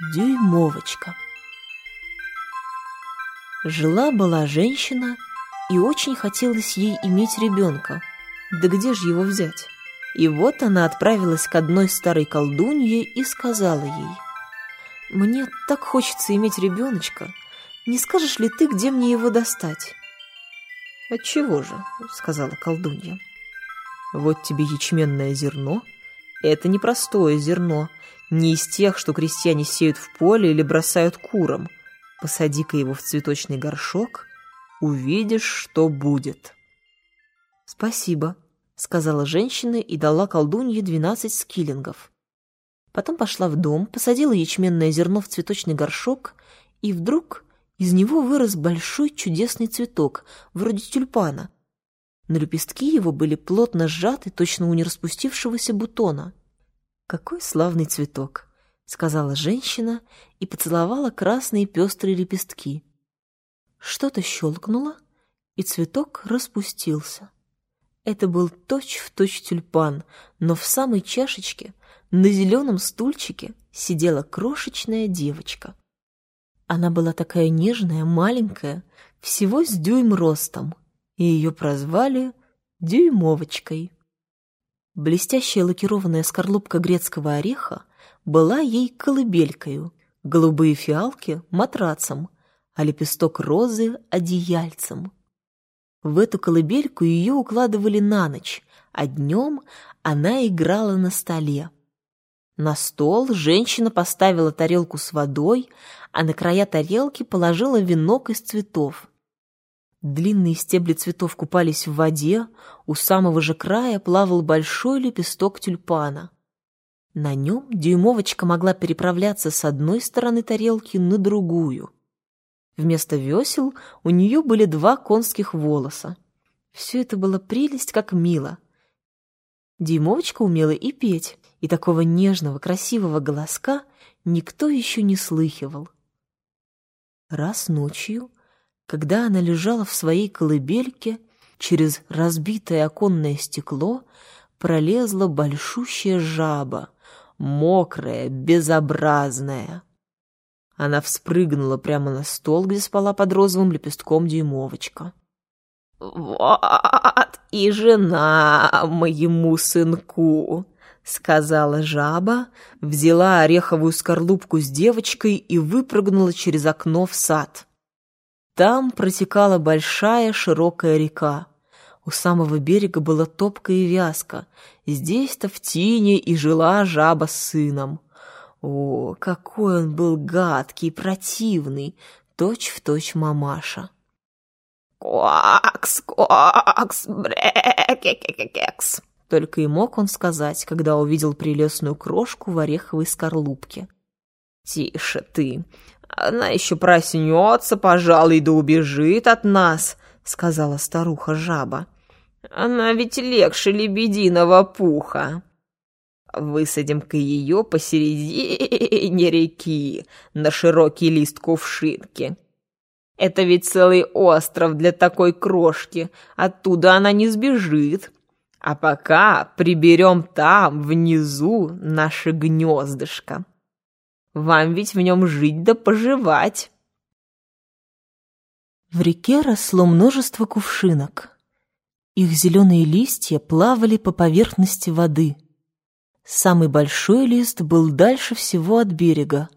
Дюймовочка. Жила-была женщина, и очень хотелось ей иметь ребенка. Да где же его взять? И вот она отправилась к одной старой колдунье и сказала ей, «Мне так хочется иметь ребеночка. Не скажешь ли ты, где мне его достать?» «Отчего же?» — сказала колдунья. «Вот тебе ячменное зерно. Это непростое зерно, не из тех, что крестьяне сеют в поле или бросают курам. Посади-ка его в цветочный горшок, увидишь, что будет. «Спасибо», — сказала женщина и дала колдунье двенадцать скиллингов. Потом пошла в дом, посадила ячменное зерно в цветочный горшок, и вдруг из него вырос большой чудесный цветок, вроде тюльпана. На лепестки его были плотно сжаты, точно у нераспустившегося бутона. «Какой славный цветок!» — сказала женщина и поцеловала красные пестрые лепестки. Что-то щелкнуло, и цветок распустился. Это был точь-в-точь точь тюльпан, но в самой чашечке, на зеленом стульчике, сидела крошечная девочка. Она была такая нежная, маленькая, всего с дюйм ростом, и ее прозвали Дюймовочкой. Блестящая лакированная скорлупка грецкого ореха была ей колыбелькою, голубые фиалки — матрацем, а лепесток розы — одеяльцем. В эту колыбельку ее укладывали на ночь, а днем она играла на столе. На стол женщина поставила тарелку с водой, а на края тарелки положила венок из цветов. Длинные стебли цветов купались в воде, у самого же края плавал большой лепесток тюльпана. На нем дюймовочка могла переправляться с одной стороны тарелки на другую. Вместо весел у нее были два конских волоса. Все это было прелесть, как мило. Дюймовочка умела и петь, и такого нежного, красивого голоска никто еще не слыхивал. Раз ночью когда она лежала в своей колыбельке, через разбитое оконное стекло пролезла большущая жаба, мокрая, безобразная. Она вспрыгнула прямо на стол, где спала под розовым лепестком дюймовочка. «Вот и жена моему сынку!» — сказала жаба, взяла ореховую скорлупку с девочкой и выпрыгнула через окно в сад. Там протекала большая широкая река. У самого берега была топка и вязка. Здесь-то в тине и жила жаба с сыном. О, какой он был гадкий, противный, точь-в-точь мамаша. «Квакс, квакс, брекекекекекс!» Только и мог он сказать, когда увидел прелестную крошку в ореховой скорлупке. «Тише ты, она еще проснется, пожалуй, да убежит от нас, сказала старуха-жаба. Она ведь легче лебединого пуха. Высадим-ка ее посередине реки на широкий лист кувшинки. Это ведь целый остров для такой крошки, оттуда она не сбежит. А пока приберем там, внизу, наше гнездышко. Вам ведь в нем жить да поживать. В реке росло множество кувшинок. Их зеленые листья плавали по поверхности воды. Самый большой лист был дальше всего от берега.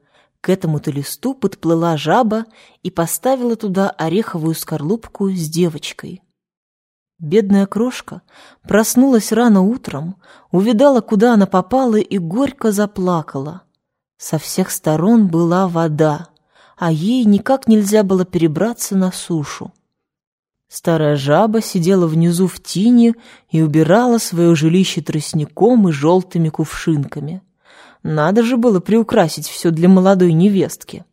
К этому-то листу подплыла жаба и поставила туда ореховую скорлупку с девочкой. Бедная крошка проснулась рано утром, увидала, куда она попала, и горько заплакала. Со всех сторон была вода, а ей никак нельзя было перебраться на сушу. Старая жаба сидела внизу в тине и убирала свое жилище тростником и желтыми кувшинками. Надо же было приукрасить все для молодой невестки.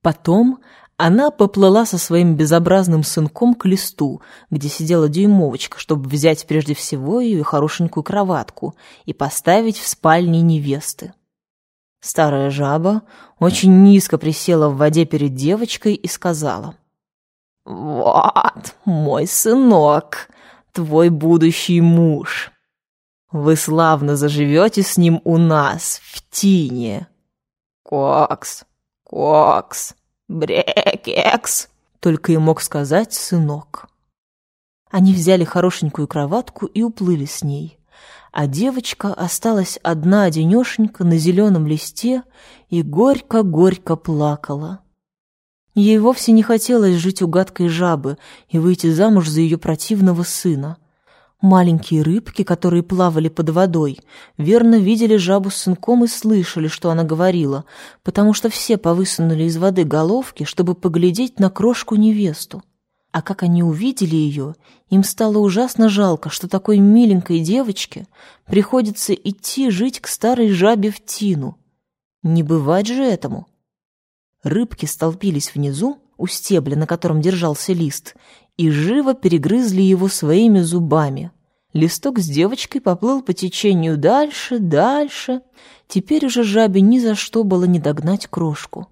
Потом она поплыла со своим безобразным сынком к листу, где сидела дюймовочка, чтобы взять прежде всего ее хорошенькую кроватку и поставить в спальне невесты. Старая жаба очень низко присела в воде перед девочкой и сказала. «Вот, мой сынок, твой будущий муж. Вы славно заживете с ним у нас, в тине. «Кокс! Кокс! Брекекс!» Только и мог сказать сынок. Они взяли хорошенькую кроватку и уплыли с ней. А девочка осталась одна-одинешенька на зеленом листе и горько-горько плакала. Ей вовсе не хотелось жить у гадкой жабы и выйти замуж за ее противного сына. Маленькие рыбки, которые плавали под водой, верно видели жабу с сынком и слышали, что она говорила, потому что все повысунули из воды головки, чтобы поглядеть на крошку-невесту. А как они увидели ее, им стало ужасно жалко, что такой миленькой девочке приходится идти жить к старой жабе в тину. Не бывать же этому. Рыбки столпились внизу, у стебля, на котором держался лист, и живо перегрызли его своими зубами. Листок с девочкой поплыл по течению дальше, дальше. Теперь уже жабе ни за что было не догнать крошку.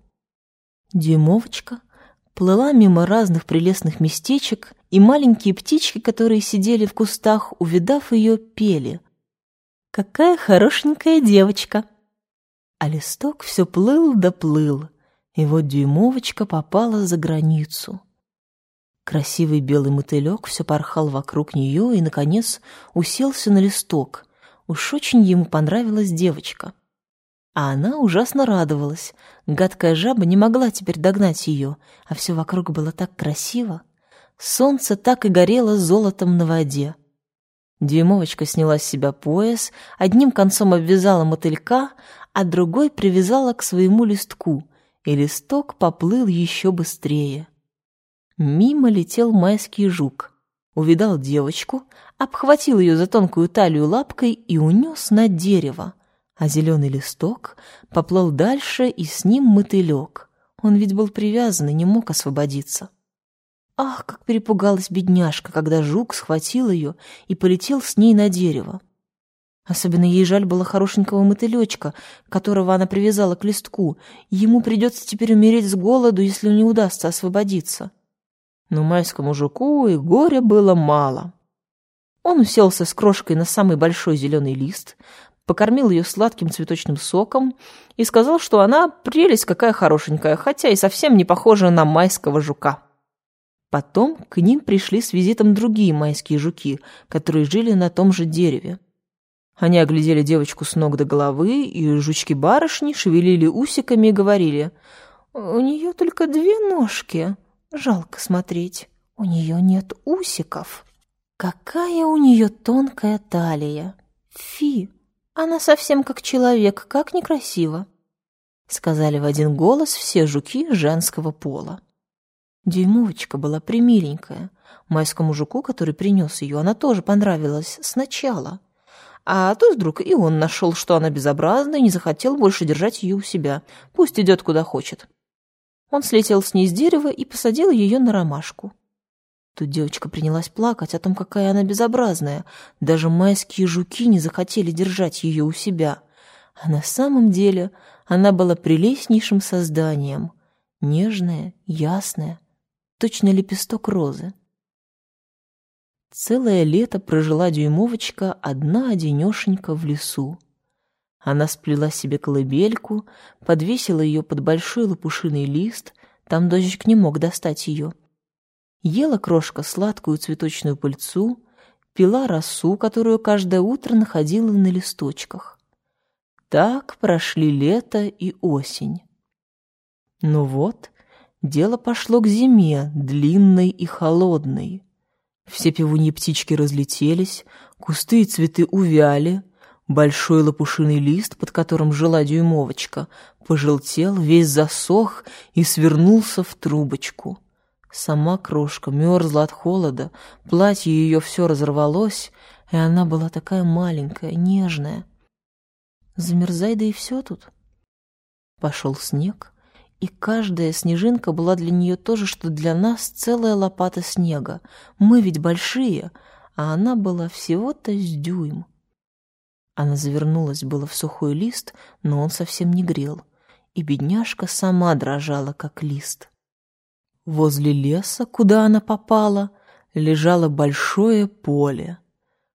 Дюймовочка плыла мимо разных прелестных местечек, и маленькие птички, которые сидели в кустах, увидав ее, пели. «Какая хорошенькая девочка!» А листок все плыл да плыл — и вот дюймовочка попала за границу. Красивый белый мотылек все порхал вокруг нее и, наконец, уселся на листок. Уж очень ему понравилась девочка. А она ужасно радовалась. Гадкая жаба не могла теперь догнать ее, а все вокруг было так красиво. Солнце так и горело золотом на воде. Дюймовочка сняла с себя пояс, одним концом обвязала мотылька, а другой привязала к своему листку, и листок поплыл еще быстрее. Мимо летел майский жук, увидал девочку, обхватил ее за тонкую талию лапкой и унес на дерево, а зеленый листок поплыл дальше, и с ним мотылек. Он ведь был привязан и не мог освободиться. Ах, как перепугалась бедняжка, когда жук схватил ее и полетел с ней на дерево. Особенно ей жаль было хорошенького мотылечка, которого она привязала к листку. Ему придется теперь умереть с голоду, если не удастся освободиться. Но майскому жуку и горя было мало. Он уселся с крошкой на самый большой зеленый лист, покормил ее сладким цветочным соком и сказал, что она прелесть какая хорошенькая, хотя и совсем не похожа на майского жука. Потом к ним пришли с визитом другие майские жуки, которые жили на том же дереве. Они оглядели девочку с ног до головы, и жучки-барышни шевелили усиками и говорили, «У нее только две ножки. Жалко смотреть. У нее нет усиков. Какая у нее тонкая талия. Фи, она совсем как человек, как некрасиво», — сказали в один голос все жуки женского пола. Дюймовочка была примиленькая. Майскому жуку, который принес ее, она тоже понравилась сначала — а тут вдруг и он нашел, что она безобразна, и не захотел больше держать ее у себя. Пусть идет куда хочет. Он слетел с ней с дерева и посадил ее на ромашку. Тут девочка принялась плакать о том, какая она безобразная. Даже майские жуки не захотели держать ее у себя. А на самом деле она была прелестнейшим созданием. Нежная, ясная, точно лепесток розы. Целое лето прожила дюймовочка одна-одинешенька в лесу. Она сплела себе колыбельку, подвесила ее под большой лопушиный лист, там дождик не мог достать ее. Ела крошка сладкую цветочную пыльцу, пила росу, которую каждое утро находила на листочках. Так прошли лето и осень. Ну вот, дело пошло к зиме, длинной и холодной. Все певуньи птички разлетелись, кусты и цветы увяли, большой лопушиный лист, под которым жила дюймовочка, пожелтел, весь засох и свернулся в трубочку. Сама крошка мерзла от холода, платье ее все разорвалось, и она была такая маленькая, нежная. Замерзай, да и все тут. Пошел снег, и каждая снежинка была для нее то же, что для нас целая лопата снега. Мы ведь большие, а она была всего-то с дюйм. Она завернулась было в сухой лист, но он совсем не грел, и бедняжка сама дрожала, как лист. Возле леса, куда она попала, лежало большое поле.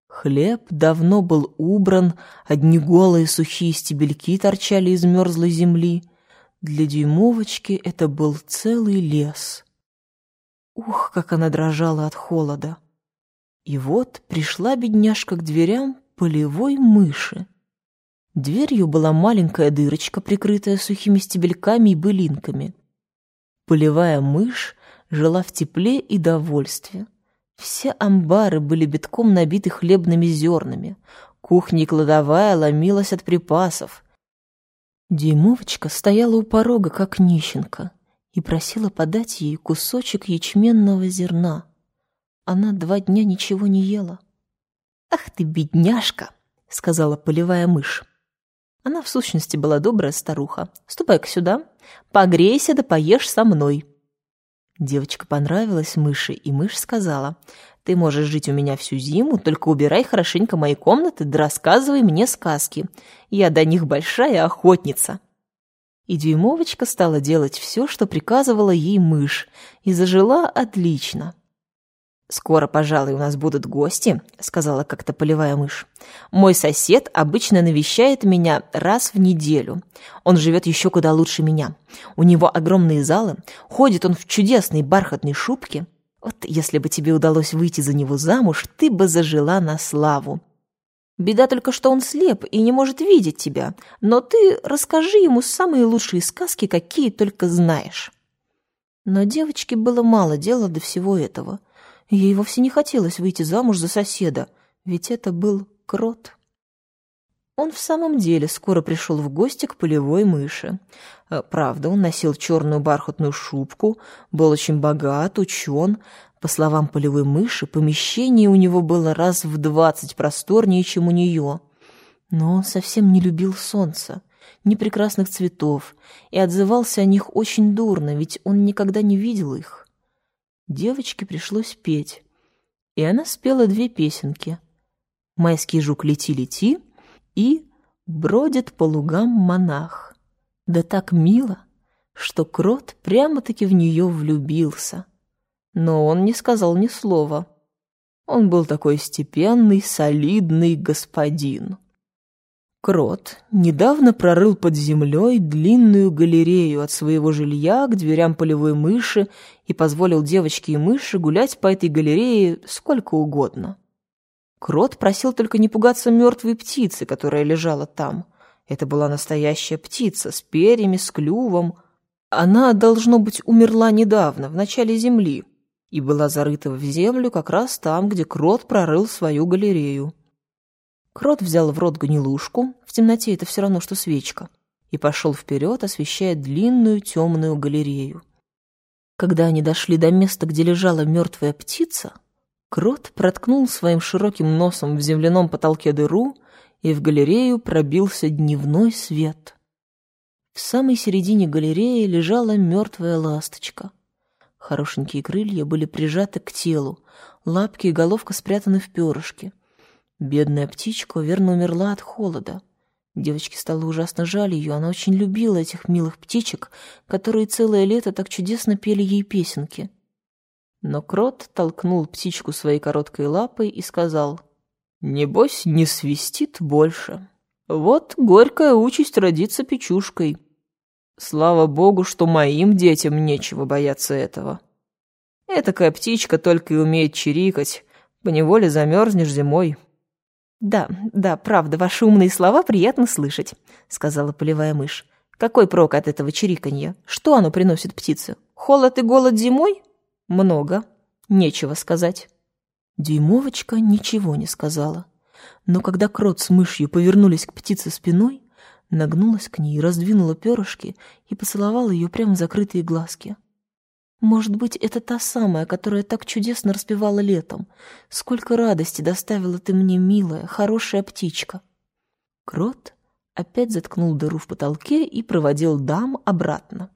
Хлеб давно был убран, одни голые сухие стебельки торчали из мерзлой земли — Для дюймовочки это был целый лес. Ух, как она дрожала от холода. И вот пришла бедняжка к дверям полевой мыши. Дверью была маленькая дырочка, прикрытая сухими стебельками и былинками. Полевая мышь жила в тепле и довольстве. Все амбары были битком набиты хлебными зернами. Кухня и кладовая ломилась от припасов. Дюймовочка стояла у порога, как нищенка, и просила подать ей кусочек ячменного зерна. Она два дня ничего не ела. «Ах ты, бедняжка!» — сказала полевая мышь. Она в сущности была добрая старуха. «Ступай-ка сюда, погрейся да поешь со мной». Девочка понравилась мыши, и мышь сказала, «Ты можешь жить у меня всю зиму, только убирай хорошенько мои комнаты да рассказывай мне сказки. Я до них большая охотница». И дюймовочка стала делать все, что приказывала ей мышь, и зажила отлично. «Скоро, пожалуй, у нас будут гости», — сказала как-то полевая мышь. «Мой сосед обычно навещает меня раз в неделю. Он живет еще куда лучше меня. У него огромные залы, ходит он в чудесной бархатной шубке. Вот если бы тебе удалось выйти за него замуж, ты бы зажила на славу. Беда только, что он слеп и не может видеть тебя, но ты расскажи ему самые лучшие сказки, какие только знаешь». Но девочке было мало дела до всего этого — Ей вовсе не хотелось выйти замуж за соседа, ведь это был крот. Он в самом деле скоро пришел в гости к полевой мыши. Э, правда, он носил черную бархатную шубку, был очень богат, учен. По словам полевой мыши, помещение у него было раз в двадцать просторнее, чем у нее. Но он совсем не любил солнца, ни прекрасных цветов, и отзывался о них очень дурно, ведь он никогда не видел их. Девочке пришлось петь, и она спела две песенки. «Майский жук, лети-лети» и «Бродит по лугам монах». Да так мило, что крот прямо-таки в нее влюбился. Но он не сказал ни слова. Он был такой степенный, солидный господин. Крот недавно прорыл под землей длинную галерею от своего жилья к дверям полевой мыши и позволил девочке и мыши гулять по этой галерее сколько угодно. Крот просил только не пугаться мертвой птицы, которая лежала там. Это была настоящая птица с перьями, с клювом. Она, должно быть, умерла недавно, в начале земли, и была зарыта в землю как раз там, где крот прорыл свою галерею. Крот взял в рот гнилушку, в темноте это все равно, что свечка, и пошел вперед, освещая длинную темную галерею. Когда они дошли до места, где лежала мертвая птица, Крот проткнул своим широким носом в земляном потолке дыру, и в галерею пробился дневной свет. В самой середине галереи лежала мертвая ласточка. Хорошенькие крылья были прижаты к телу, лапки и головка спрятаны в перышки — Бедная птичка, верно, умерла от холода. Девочке стало ужасно жаль ее, она очень любила этих милых птичек, которые целое лето так чудесно пели ей песенки. Но крот толкнул птичку своей короткой лапой и сказал, «Небось, не свистит больше. Вот горькая участь родиться печушкой. Слава богу, что моим детям нечего бояться этого. Этакая птичка только и умеет чирикать, поневоле замерзнешь зимой». «Да, да, правда, ваши умные слова приятно слышать», — сказала полевая мышь. «Какой прок от этого чириканья? Что оно приносит птице? Холод и голод зимой? Много. Нечего сказать». Дюймовочка ничего не сказала. Но когда крот с мышью повернулись к птице спиной, нагнулась к ней, раздвинула перышки и поцеловала ее прямо в закрытые глазки. Может быть, это та самая, которая так чудесно распевала летом. Сколько радости доставила ты мне, милая, хорошая птичка. Крот опять заткнул дыру в потолке и проводил дам обратно.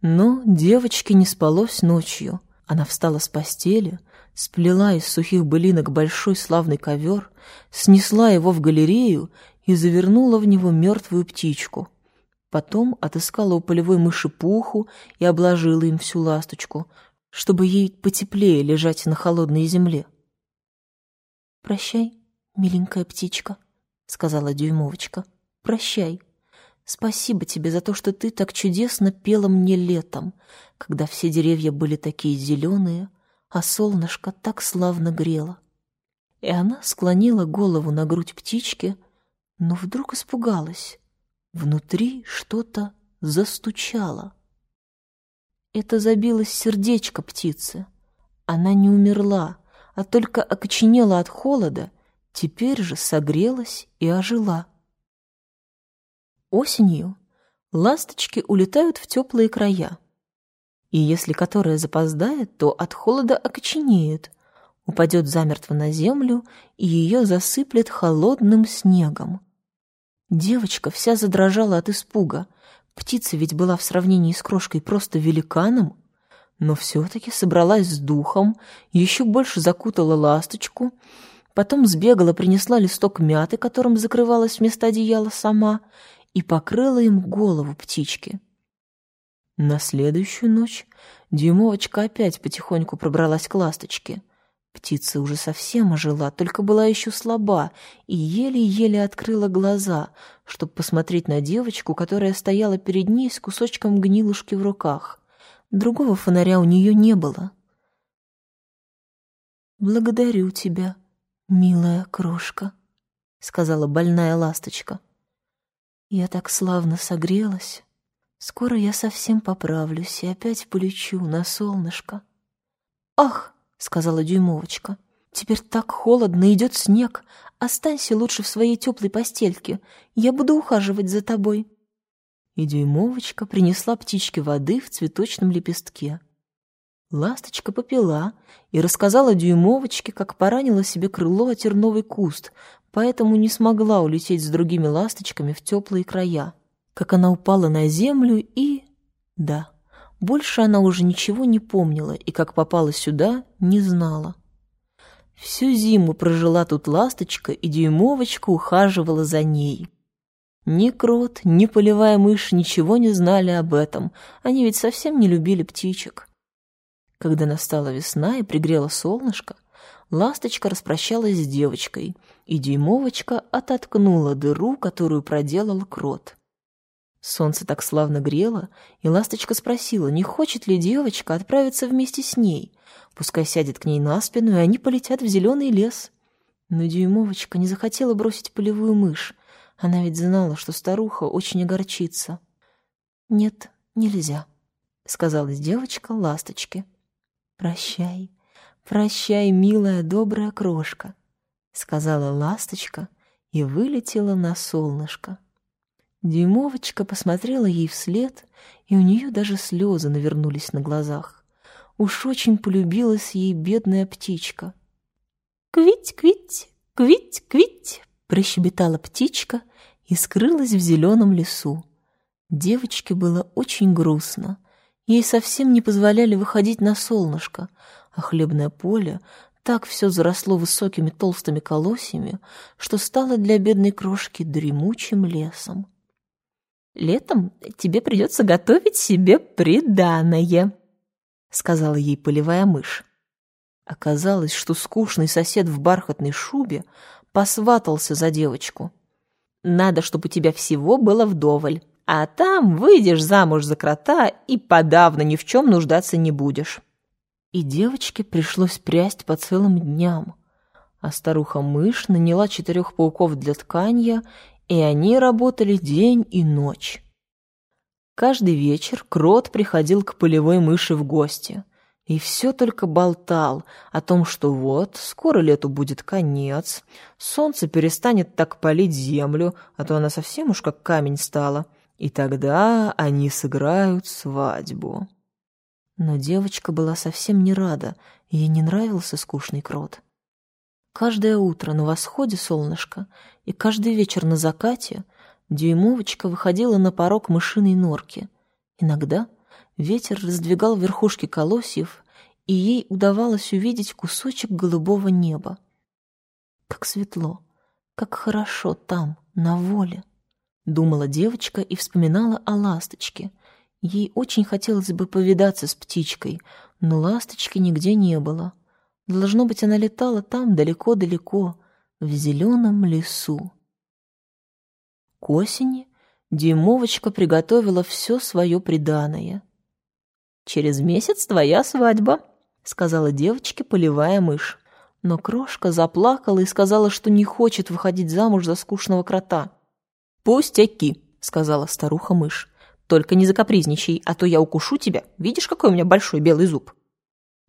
Но девочке не спалось ночью. Она встала с постели, сплела из сухих былинок большой славный ковер, снесла его в галерею и завернула в него мертвую птичку — Потом отыскала у полевой мыши пуху и обложила им всю ласточку, чтобы ей потеплее лежать на холодной земле. «Прощай, миленькая птичка», — сказала дюймовочка. «Прощай. Спасибо тебе за то, что ты так чудесно пела мне летом, когда все деревья были такие зеленые, а солнышко так славно грело. И она склонила голову на грудь птички, но вдруг испугалась. Внутри что-то застучало. Это забилось сердечко птицы. Она не умерла, а только окоченела от холода, теперь же согрелась и ожила. Осенью ласточки улетают в теплые края. И если которая запоздает, то от холода окоченеет, упадет замертво на землю и ее засыплет холодным снегом. Девочка вся задрожала от испуга. Птица ведь была в сравнении с крошкой просто великаном, но все-таки собралась с духом, еще больше закутала ласточку, потом сбегала, принесла листок мяты, которым закрывалась вместо одеяла сама, и покрыла им голову птички. На следующую ночь дюймовочка опять потихоньку пробралась к ласточке. Птица уже совсем ожила, только была еще слаба и еле-еле открыла глаза, чтобы посмотреть на девочку, которая стояла перед ней с кусочком гнилушки в руках. Другого фонаря у нее не было. «Благодарю тебя, милая крошка», — сказала больная ласточка. Я так славно согрелась. Скоро я совсем поправлюсь и опять полечу на солнышко. «Ах!» — сказала дюймовочка. «Теперь так холодно, идет снег. Останься лучше в своей теплой постельке. Я буду ухаживать за тобой». И дюймовочка принесла птичке воды в цветочном лепестке. Ласточка попила и рассказала дюймовочке, как поранила себе крыло о терновый куст, поэтому не смогла улететь с другими ласточками в теплые края. Как она упала на землю и... Да, больше она уже ничего не помнила и как попала сюда, не знала. Всю зиму прожила тут ласточка, и дюймовочка ухаживала за ней. Ни крот, ни полевая мышь ничего не знали об этом, они ведь совсем не любили птичек. Когда настала весна и пригрело солнышко, ласточка распрощалась с девочкой, и дюймовочка ототкнула дыру, которую проделал крот. Солнце так славно грело, и ласточка спросила, не хочет ли девочка отправиться вместе с ней. Пускай сядет к ней на спину, и они полетят в зеленый лес. Но дюймовочка не захотела бросить полевую мышь. Она ведь знала, что старуха очень огорчится. «Нет, нельзя», — сказала девочка ласточке. «Прощай, прощай, милая добрая крошка», — сказала ласточка и вылетела на солнышко. Дюймовочка посмотрела ей вслед, и у нее даже слезы навернулись на глазах. Уж очень полюбилась ей бедная птичка. «Квить, квить, квить, квить!» — прощебетала птичка и скрылась в зеленом лесу. Девочке было очень грустно. Ей совсем не позволяли выходить на солнышко, а хлебное поле так все заросло высокими толстыми колосьями, что стало для бедной крошки дремучим лесом. «Летом тебе придется готовить себе приданое», — сказала ей полевая мышь. Оказалось, что скучный сосед в бархатной шубе посватался за девочку. «Надо, чтобы у тебя всего было вдоволь, а там выйдешь замуж за крота и подавно ни в чем нуждаться не будешь». И девочке пришлось прясть по целым дням. А старуха-мышь наняла четырех пауков для тканья, и они работали день и ночь. Каждый вечер крот приходил к полевой мыши в гости и все только болтал о том, что вот, скоро лету будет конец, солнце перестанет так палить землю, а то она совсем уж как камень стала, и тогда они сыграют свадьбу. Но девочка была совсем не рада, ей не нравился скучный крот. Каждое утро на восходе солнышко и каждый вечер на закате дюймовочка выходила на порог мышиной норки. Иногда ветер раздвигал верхушки колосьев, и ей удавалось увидеть кусочек голубого неба. Как светло, как хорошо там, на воле, думала девочка и вспоминала о ласточке — Ей очень хотелось бы повидаться с птичкой, но ласточки нигде не было. Должно быть, она летала там далеко-далеко, в зеленом лесу. К осени Дюймовочка приготовила все свое приданое. «Через месяц твоя свадьба», — сказала девочке, поливая мышь. Но крошка заплакала и сказала, что не хочет выходить замуж за скучного крота. «Пустяки», — сказала старуха-мышь. «Только не закапризничай, а то я укушу тебя. Видишь, какой у меня большой белый зуб?»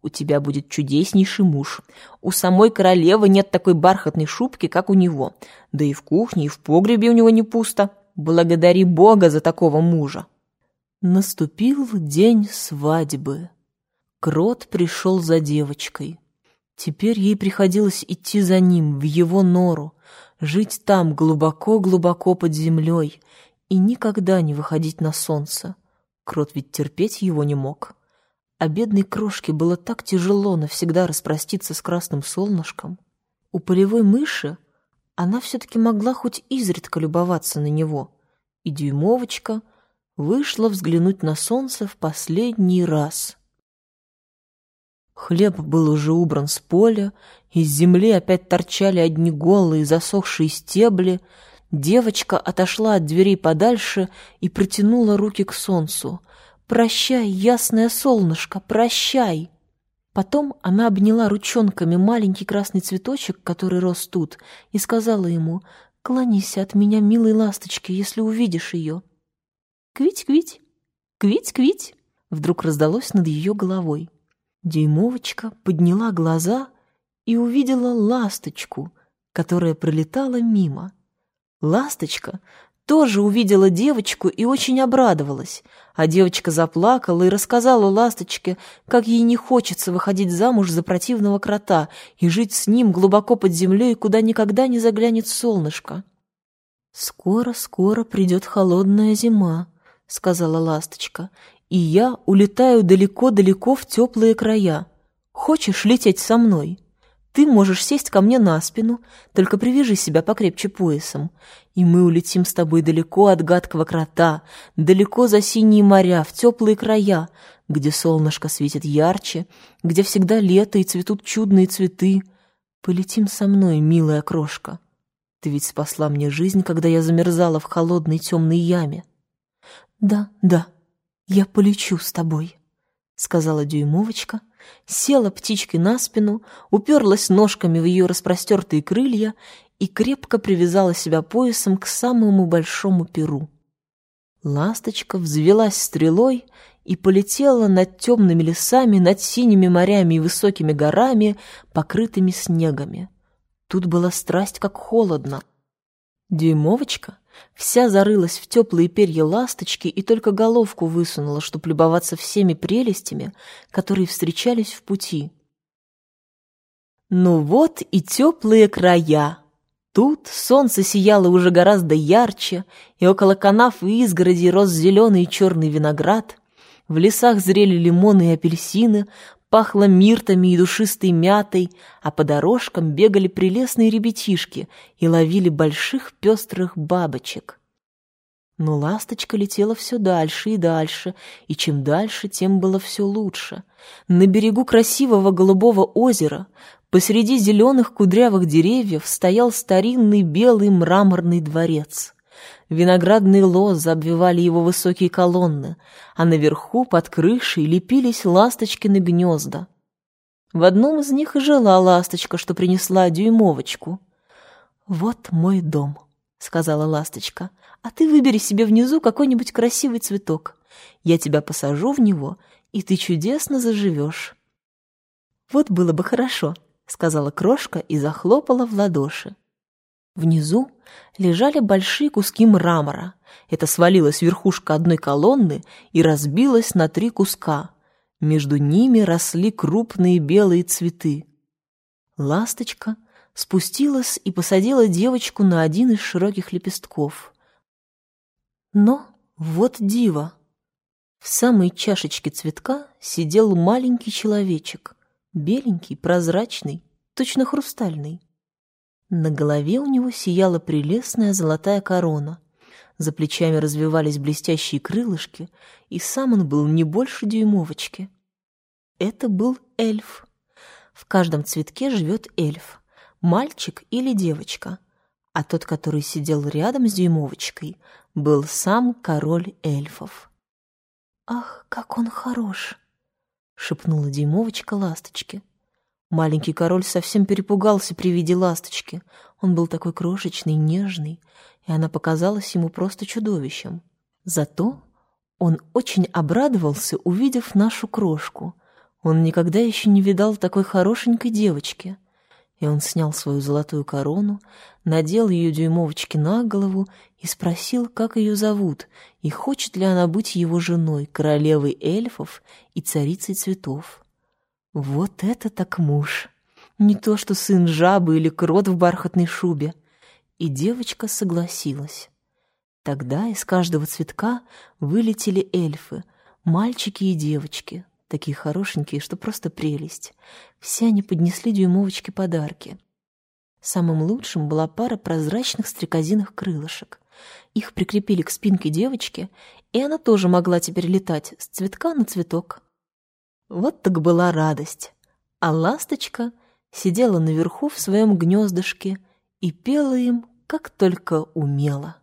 У тебя будет чудеснейший муж. У самой королевы нет такой бархатной шубки, как у него. Да и в кухне, и в погребе у него не пусто. Благодари Бога за такого мужа. Наступил день свадьбы. Крот пришел за девочкой. Теперь ей приходилось идти за ним, в его нору, жить там глубоко-глубоко под землей и никогда не выходить на солнце. Крот ведь терпеть его не мог. А бедной крошке было так тяжело навсегда распроститься с красным солнышком. У полевой мыши она все-таки могла хоть изредка любоваться на него, и дюймовочка вышла взглянуть на солнце в последний раз — Хлеб был уже убран с поля, из земли опять торчали одни голые засохшие стебли. Девочка отошла от дверей подальше и протянула руки к солнцу. «Прощай, ясное солнышко, прощай!» Потом она обняла ручонками маленький красный цветочек, который рос тут, и сказала ему, «Клонись от меня, милой ласточки, если увидишь ее». «Квить-квить! Квить-квить!» Вдруг раздалось над ее головой. Дюймовочка подняла глаза и увидела ласточку, которая пролетала мимо. Ласточка тоже увидела девочку и очень обрадовалась, а девочка заплакала и рассказала ласточке, как ей не хочется выходить замуж за противного крота и жить с ним глубоко под землей, куда никогда не заглянет солнышко. «Скоро-скоро придет холодная зима», — сказала ласточка, и я улетаю далеко-далеко в теплые края. Хочешь лететь со мной? Ты можешь сесть ко мне на спину, только привяжи себя покрепче поясом, и мы улетим с тобой далеко от гадкого крота, далеко за синие моря, в теплые края, где солнышко светит ярче, где всегда лето и цветут чудные цветы. Полетим со мной, милая крошка. Ты ведь спасла мне жизнь, когда я замерзала в холодной темной яме. Да, да, «Я полечу с тобой», — сказала дюймовочка, села птичкой на спину, уперлась ножками в ее распростертые крылья и крепко привязала себя поясом к самому большому перу. Ласточка взвелась стрелой и полетела над темными лесами, над синими морями и высокими горами, покрытыми снегами. Тут была страсть, как холодно. Дюймовочка Вся зарылась в теплые перья ласточки и только головку высунула, чтобы любоваться всеми прелестями, которые встречались в пути. Ну вот и теплые края. Тут солнце сияло уже гораздо ярче, и около канав и изгороди рос зеленый и черный виноград. В лесах зрели лимоны и апельсины, пахло миртами и душистой мятой, а по дорожкам бегали прелестные ребятишки и ловили больших пестрых бабочек. Но ласточка летела все дальше и дальше, и чем дальше, тем было все лучше. На берегу красивого голубого озера, посреди зеленых кудрявых деревьев, стоял старинный белый мраморный дворец. Виноградные лозы обвивали его высокие колонны, а наверху, под крышей, лепились ласточкины гнезда. В одном из них и жила ласточка, что принесла дюймовочку. «Вот мой дом», — сказала ласточка, «а ты выбери себе внизу какой-нибудь красивый цветок. Я тебя посажу в него, и ты чудесно заживешь». «Вот было бы хорошо», — сказала крошка и захлопала в ладоши. Внизу лежали большие куски мрамора. Это свалилась верхушка одной колонны и разбилась на три куска. Между ними росли крупные белые цветы. Ласточка спустилась и посадила девочку на один из широких лепестков. Но вот диво! В самой чашечке цветка сидел маленький человечек, беленький, прозрачный, точно хрустальный. На голове у него сияла прелестная золотая корона. За плечами развивались блестящие крылышки, и сам он был не больше дюймовочки. Это был эльф. В каждом цветке живет эльф, мальчик или девочка. А тот, который сидел рядом с дюймовочкой, был сам король эльфов. «Ах, как он хорош!» — шепнула Димовочка ласточке. Маленький король совсем перепугался при виде ласточки. Он был такой крошечный, нежный, и она показалась ему просто чудовищем. Зато он очень обрадовался, увидев нашу крошку. Он никогда еще не видал такой хорошенькой девочки. И он снял свою золотую корону, надел ее дюймовочки на голову и спросил, как ее зовут, и хочет ли она быть его женой, королевой эльфов и царицей цветов. Вот это так муж! Не то что сын жабы или крот в бархатной шубе. И девочка согласилась. Тогда из каждого цветка вылетели эльфы, мальчики и девочки, такие хорошенькие, что просто прелесть. Все они поднесли дюймовочке подарки. Самым лучшим была пара прозрачных стрекозиных крылышек. Их прикрепили к спинке девочки, и она тоже могла теперь летать с цветка на цветок. Вот так была радость. А ласточка сидела наверху в своем гнездышке и пела им, как только умела.